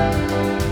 Música